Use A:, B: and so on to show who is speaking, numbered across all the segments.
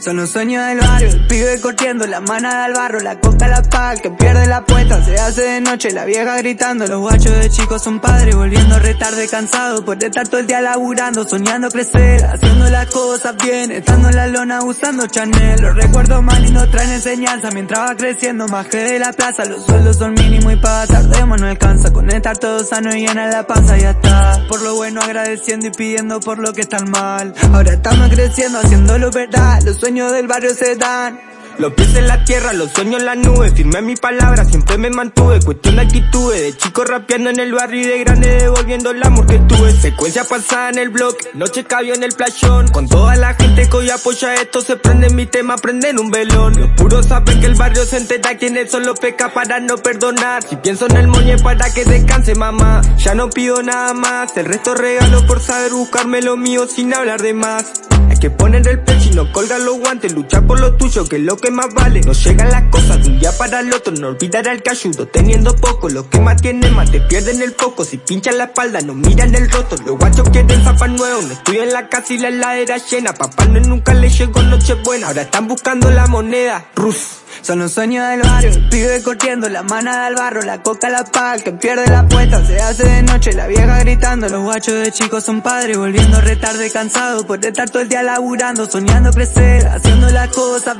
A: Son los sueños del barrio, el pibe corriendo, la manada al barro, la coca la pal, que pierde la puesta, se hace de noche, la vieja gritando, los guachos de chicos son padres, volviendo retarde cansado, por estar todo el día laburando, soñando crecer, haciendo las cosas bien, estando en la lona usando Chanel, los recuerdos mal y no traen enseñanza, mientras va creciendo más que de la plaza, los sueldos son mínimos y para tardemos no alcanza, con estar todo sano y llena la panza ya está, por lo bueno agradeciendo y pidiendo por lo que está mal, ahora estamos creciendo haciéndolo verdad, sueños del barrio se dan.
B: Los pies en la tierra, los sueños en la nube Firmé mi palabra, siempre me mantuve. Cuestión de actitud, de chico rapeando en el barrio Y de grande devolviendo el amor que tuve. Secuencia pasada en el bloque, noche cabio en el playón. Con toda la gente que hoy apoya esto Se prende mi tema, prenden un velón. Los puros saben que el barrio se entera Quienes solo peca para no perdonar. Si pienso en el moñe para que descanse mamá Ya no pido nada más. El resto regalo por saber buscarme lo mío Sin hablar de más que poner el pecho y no colgar los guantes, luchar por lo tuyo, que es lo que más vale. No llegan las cosas de un día para el otro, no olvidar al cayudo, teniendo poco. Lo que más tiene más te pierden el foco, si pinchan la espalda, no miran el roto. Los guachos quieren zapas nuevos, no estoy en la casa y la heladera llena. Papá no nunca le llegó noche buena, ahora están buscando la moneda. Ruf.
A: Son los sueños del barrio, el pibe corriendo, la manada al barro, la coca la pal, que pierde la puesta, se hace de noche, la vieja gritando, los guachos de chicos son padres, volviendo retarde cansado por estar todo el día laburando, soñando crecer, haciendo las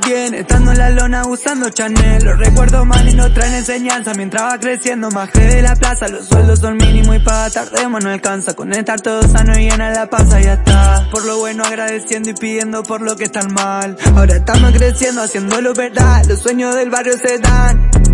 A: bien, estando en la lona usando Chanel, los recuerdos mal y no traen enseñanza, mientras va creciendo más que de la plaza, los sueldos son mínimos y para tardemos no alcanza, con estar todo sano y llena la panza ya está, por lo bueno agradeciendo y pidiendo por lo que está mal, ahora estamos creciendo, haciéndolo verdad, los sueños del barrio se dan